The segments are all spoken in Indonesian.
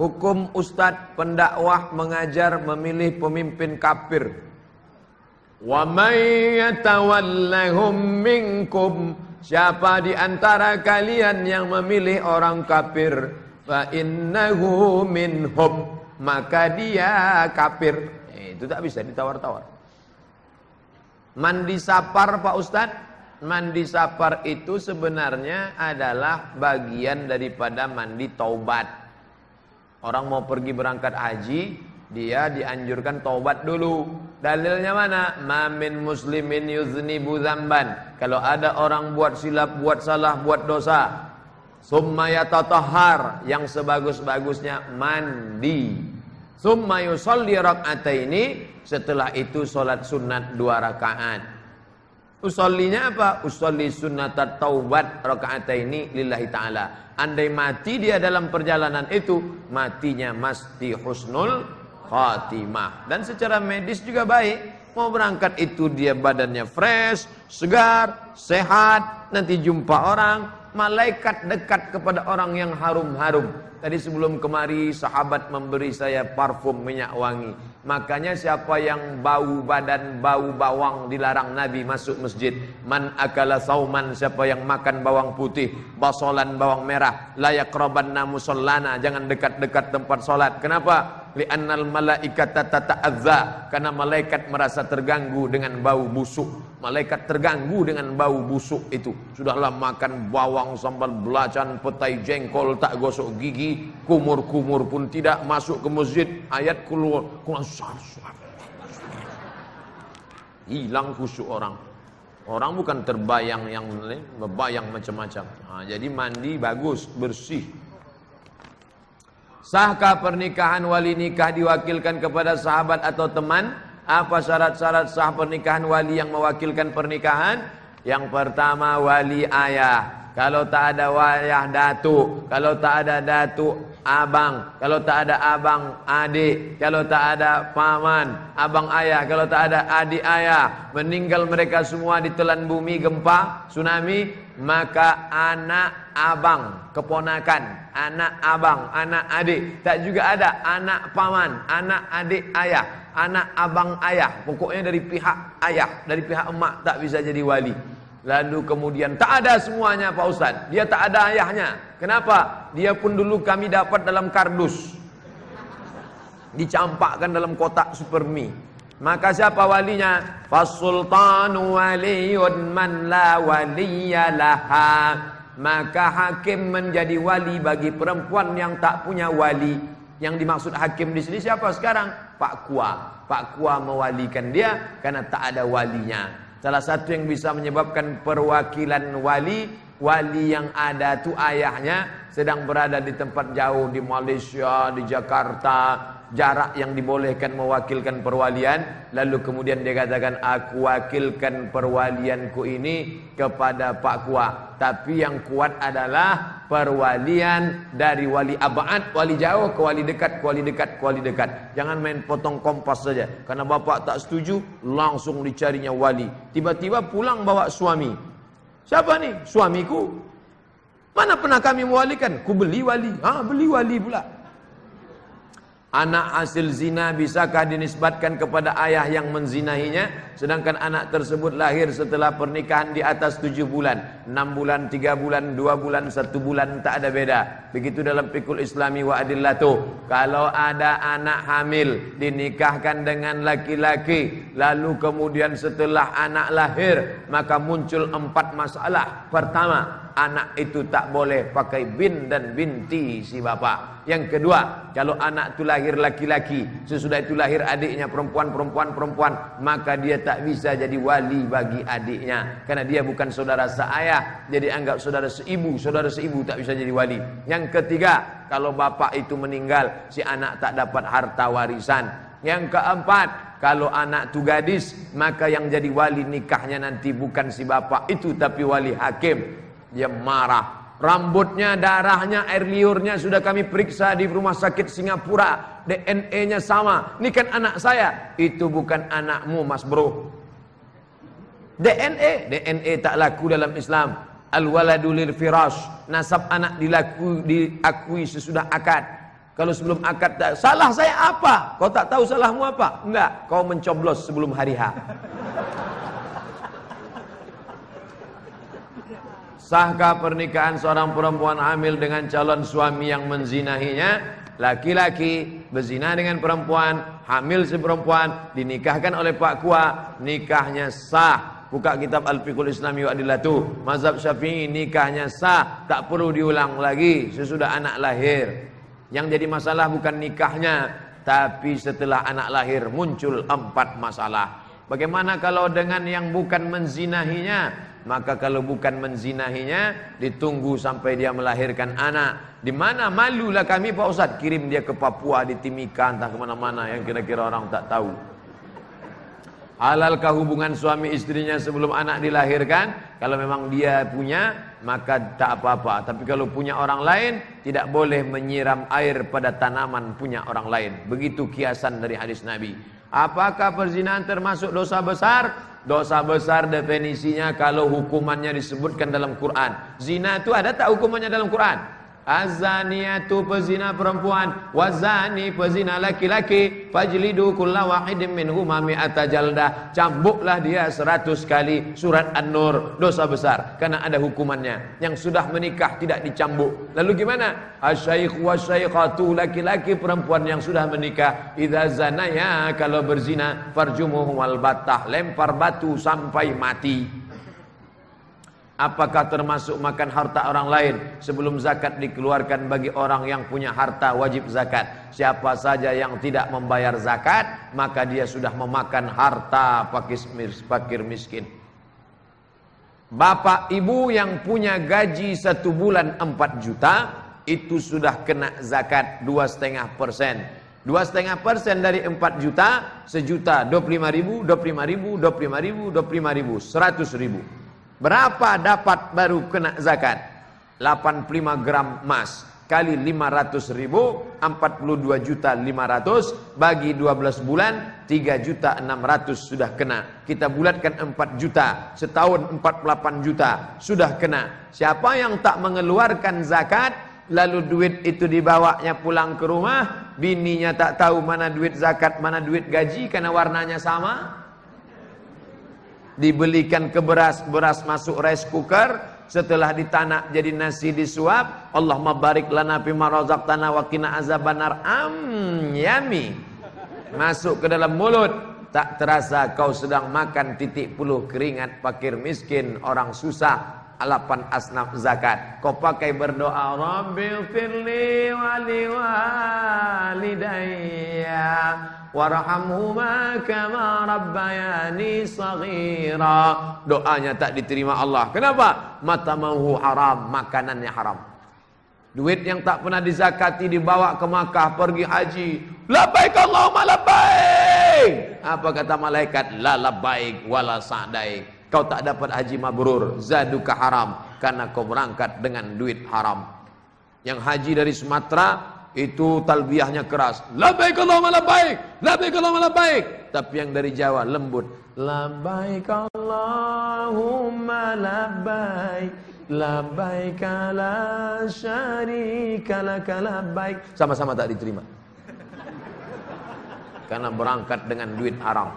Hukum ustadz pendakwah mengajar memilih pemimpin kafir. Wa may yatawallahum minkum siapa di antara kalian yang memilih orang kafir fa innahu minhum maka dia kafir. Eh, itu tak bisa ditawar-tawar. Mandi sapar Pak Ustadz Mandi sapar itu sebenarnya adalah bagian daripada mandi taubat Orang mau pergi berangkat haji, dia dianjurkan taubat dulu. Dalilnya mana? Mamin muslimin yuzni dzamban. Kalau ada orang buat silap, buat salah, buat dosa, summa yatatahhar, yang sebagus-bagusnya mandi. Summa yusalli ini setelah itu solat sunat dua rakaat. Usollinya apa? Usolli sunnatat taubat ini lillahi ta'ala. Andai mati dia dalam perjalanan itu, matinya mesti husnul khatimah. Dan secara medis juga baik. Mau berangkat itu dia badannya fresh, segar, sehat. Nanti jumpa orang, malaikat dekat kepada orang yang harum-harum. Tadi sebelum kemari sahabat memberi saya parfum minyak wangi. Makanya siapa yang bau badan bau bawang dilarang Nabi masuk masjid. Man akala sauman siapa yang makan bawang putih, basolan bawang merah, layak roban namusallana jangan dekat-dekat tempat solat. Kenapa? Li'annal malaikata tata'adza karena malaikat merasa terganggu dengan bau busuk. Malaikat terganggu dengan bau busuk itu. Sudahlah makan bawang sambal belacan petai jengkol tak gosok gigi. Kumur-kumur pun tidak masuk ke masjid. Ayat keluar. Hilang khusyuk orang. Orang bukan terbayang yang berbayang macam-macam. Nah, jadi mandi bagus bersih Sahkah pernikahan wali nikah diwakilkan kepada sahabat atau teman? Apa syarat-syarat sah pernikahan wali yang mewakilkan pernikahan? Yang pertama wali ayah. Kalau tak ada wayah datuk, kalau tak ada datuk abang, kalau tak ada abang adik, kalau tak ada paman, abang ayah, kalau tak ada adik ayah, meninggal mereka semua ditelan bumi gempa, tsunami, maka anak abang, keponakan, anak abang, anak adik, tak juga ada anak paman, anak adik ayah, anak abang ayah, pokoknya dari pihak ayah, dari pihak emak tak bisa jadi wali. Lalu kemudian tak ada semuanya Pak Ustaz, dia tak ada ayahnya. Kenapa? Dia pun dulu kami dapat dalam kardus. Dicampakkan dalam kotak supermi. Maka siapa walinya? Fasultanu waliyun man la waliyalaha. Maka hakim menjadi wali bagi perempuan yang tak punya wali. Yang dimaksud hakim di sini siapa sekarang? Pak Kua. Pak Kua mewalikan dia karena tak ada walinya. Salah satu yang bisa menyebabkan perwakilan wali, wali yang ada tu ayahnya sedang berada di tempat jauh di Malaysia, di Jakarta, jarak yang dibolehkan mewakilkan perwalian lalu kemudian dia katakan aku wakilkan perwalianku ini kepada Pak Kua tapi yang kuat adalah perwalian dari wali abad wali jauh ke wali dekat ke wali dekat ke wali dekat. Jangan main potong kompas saja. Karena bapak tak setuju langsung dicarinya wali. Tiba-tiba pulang bawa suami. Siapa nih suamiku? Mana pernah kami mewalikan? Ku beli wali. Ah beli wali pula Anak hasil zina bisakah dinisbatkan kepada ayah yang menzinahinya? Sedangkan anak tersebut lahir setelah pernikahan di atas tujuh bulan. Enam bulan, tiga bulan, dua bulan, satu bulan tak ada beda. Begitu dalam pikul islami wa adillatu Kalau ada anak hamil dinikahkan dengan laki-laki. Lalu kemudian setelah anak lahir Maka muncul empat masalah. Pertama anak itu tak boleh pakai bin dan binti si bapak. Yang kedua, kalau anak itu lahir laki-laki, sesudah itu lahir adiknya perempuan, perempuan, perempuan, maka dia tak bisa jadi wali bagi adiknya. Karena dia bukan saudara seayah, jadi anggap saudara seibu, saudara seibu tak bisa jadi wali. Yang ketiga, kalau bapak itu meninggal, si anak tak dapat harta warisan. Yang keempat, kalau anak itu gadis, maka yang jadi wali nikahnya nanti bukan si bapak itu tapi wali hakim. Dia marah. Rambutnya, darahnya, air liurnya sudah kami periksa di rumah sakit Singapura. DNA-nya sama. Ini kan anak saya. Itu bukan anakmu mas bro. DNA, DNA tak laku dalam Islam. Al-waladu lil firash. Nasab anak dilaku, diakui sesudah akad. Kalau sebelum akad salah saya apa? Kau tak tahu salahmu apa? Enggak, kau mencoblos sebelum hari H. Sahkah pernikahan seorang perempuan hamil dengan calon suami yang menzinahinya? Laki-laki berzina dengan perempuan, hamil si perempuan, dinikahkan oleh Pak Kua, nikahnya sah. Buka kitab Al-Fiqhul Islami wa Adillatuh. Mazhab Syafi'i nikahnya sah, tak perlu diulang lagi sesudah anak lahir. Yang jadi masalah bukan nikahnya, tapi setelah anak lahir muncul empat masalah. Bagaimana kalau dengan yang bukan menzinahinya? Maka kalau bukan menzinahinya, ditunggu sampai dia melahirkan anak. Di mana malulah kami Pak Ustaz kirim dia ke Papua, di Timika, entah ke mana-mana yang kira-kira orang tak tahu. Halalkah hubungan suami istrinya sebelum anak dilahirkan? Kalau memang dia punya, maka tak apa-apa. Tapi kalau punya orang lain, tidak boleh menyiram air pada tanaman punya orang lain. Begitu kiasan dari hadis Nabi. Apakah perzinahan termasuk dosa besar? Dosa besar definisinya kalau hukumannya disebutkan dalam Quran. Zina itu ada tak hukumannya dalam Quran? Azaniatu pezina perempuan Wazani pezina laki-laki Fajlidu kulla wahidin minhuma mi'ata jaldah. Cambuklah dia seratus kali Surat An-Nur Dosa besar Karena ada hukumannya. Yang sudah menikah tidak dicambuk. Lalu gimana? Asyaikh wa syaikhatu Laki-laki perempuan yang sudah menikah. Idza zanaya Kalau berzina Farjumuhum al batah Lempar batu sampai mati Apakah termasuk makan harta orang lain sebelum zakat dikeluarkan bagi orang yang punya harta wajib zakat? Siapa saja yang tidak membayar zakat, maka dia sudah memakan harta fakir miskin. Bapak ibu yang punya gaji satu bulan 4 juta, itu sudah kena zakat dua setengah persen. Dua setengah persen dari 4 juta, sejuta, 25 ribu, 25 ribu, 25 ribu, 25 ribu, 100 ribu. Berapa dapat baru kena zakat? 85 gram emas kali 500 ribu 42 juta 500 bagi 12 bulan 3 juta 600 sudah kena. Kita bulatkan 4 juta setahun 48 juta sudah kena. Siapa yang tak mengeluarkan zakat lalu duit itu dibawanya pulang ke rumah bininya tak tahu mana duit zakat mana duit gaji karena warnanya sama dibelikan ke beras, beras masuk rice cooker, setelah ditanak jadi nasi disuap, Allah mabarik lana fima razaqtana wa qina. Am yami. Masuk ke dalam mulut, tak terasa kau sedang makan titik puluh keringat fakir miskin, orang susah, alapan asnaf zakat. Kau pakai berdoa, Rabbil firli wali walidayya warhamhuma kama rabbayani saghira. Doanya tak diterima Allah. Kenapa? Mata mahu haram, makanannya haram. Duit yang tak pernah dizakati dibawa ke Makkah pergi haji. Labbaik Allahumma labbaik. Apa kata malaikat? La labbaik wala sa'daik. Kau tak dapat haji mabrur, zaduka haram karena kau berangkat dengan duit haram. Yang haji dari Sumatera itu talbiyahnya keras. Labbaik Allahumma labbaik, labbaik Allahumma labbaik. Tapi yang dari Jawa lembut. Labbaik Allahumma labbaik, labbaik la syarika laka labbaik. Sama-sama tak diterima. Karena berangkat dengan duit haram.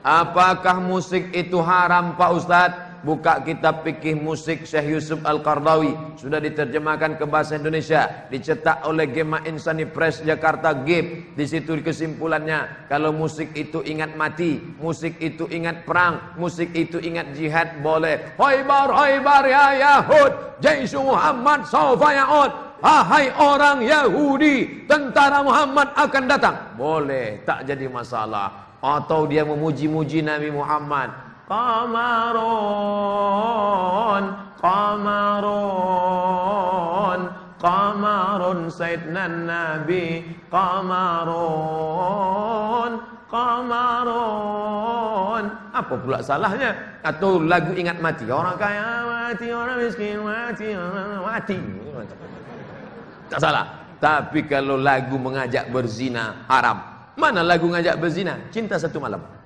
Apakah musik itu haram Pak Ustadz? Buka kitab fikih musik Syekh Yusuf Al-Qardawi sudah diterjemahkan ke bahasa Indonesia dicetak oleh Gema Insani Press Jakarta GIP di situ kesimpulannya kalau musik itu ingat mati musik itu ingat perang musik itu ingat jihad boleh Hoibar Hoibar ya Yahud Jaisu Muhammad Saufa Ya'ud Hai orang Yahudi, tentara Muhammad akan datang. Boleh, tak jadi masalah. Atau dia memuji-muji Nabi Muhammad. Qamarun Qamarun Qamarun Sayyidina Nabi Qamarun Qamarun. Apa pula salahnya? Atau lagu ingat mati? Orang kaya mati Orang miskin mati Orang mati. Tak salah. Tapi kalau lagu mengajak berzina haram. Mana lagu mengajak berzina? Cinta satu malam